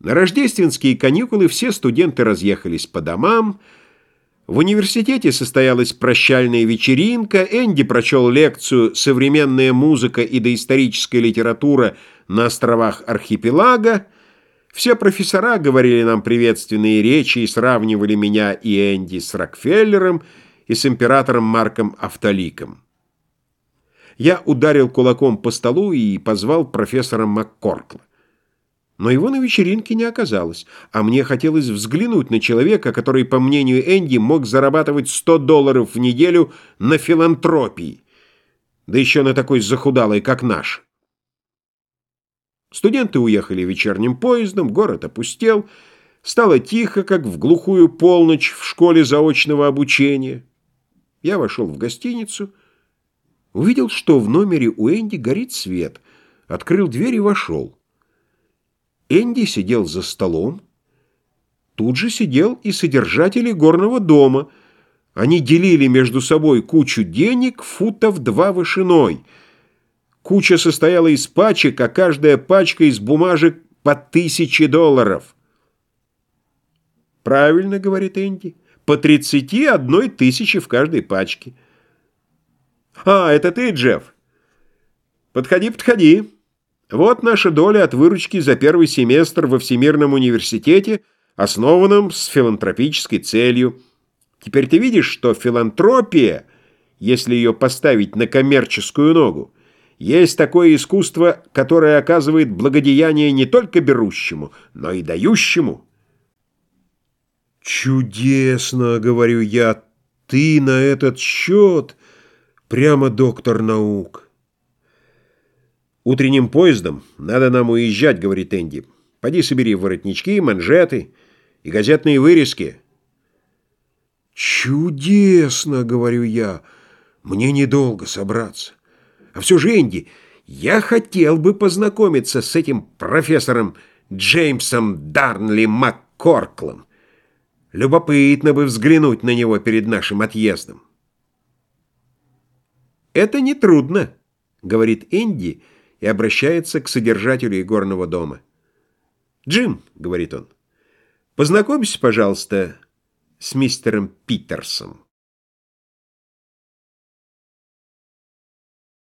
На рождественские каникулы все студенты разъехались по домам. В университете состоялась прощальная вечеринка. Энди прочел лекцию «Современная музыка и доисторическая литература на островах архипелага». Все профессора говорили нам приветственные речи и сравнивали меня и Энди с Рокфеллером и с императором Марком Автоликом. Я ударил кулаком по столу и позвал профессора МакКоркла. Но его на вечеринке не оказалось, а мне хотелось взглянуть на человека, который, по мнению Энди, мог зарабатывать 100 долларов в неделю на филантропии, да еще на такой захудалой, как наш. Студенты уехали вечерним поездом, город опустел, стало тихо, как в глухую полночь в школе заочного обучения. Я вошел в гостиницу, увидел, что в номере у Энди горит свет, открыл дверь и вошел. Энди сидел за столом. Тут же сидел и содержатель горного дома. Они делили между собой кучу денег футов два вышиной. Куча состояла из пачек, а каждая пачка из бумажек по тысяче долларов. «Правильно, — говорит Энди, — по тридцати одной тысячи в каждой пачке». «А, это ты, Джефф? Подходи, подходи». Вот наша доля от выручки за первый семестр во Всемирном университете, основанном с филантропической целью. Теперь ты видишь, что филантропия, если ее поставить на коммерческую ногу, есть такое искусство, которое оказывает благодеяние не только берущему, но и дающему. «Чудесно!» — говорю я. «Ты на этот счет прямо доктор наук». «Утренним поездом надо нам уезжать», — говорит Энди. «Поди собери воротнички, манжеты и газетные вырезки». «Чудесно!» — говорю я. «Мне недолго собраться. А все же, Энди, я хотел бы познакомиться с этим профессором Джеймсом Дарнли МакКорклом. Любопытно бы взглянуть на него перед нашим отъездом». «Это нетрудно», — говорит Энди, — и обращается к содержателю игорного дома. «Джим», — говорит он, — «познакомься, пожалуйста, с мистером Питерсом».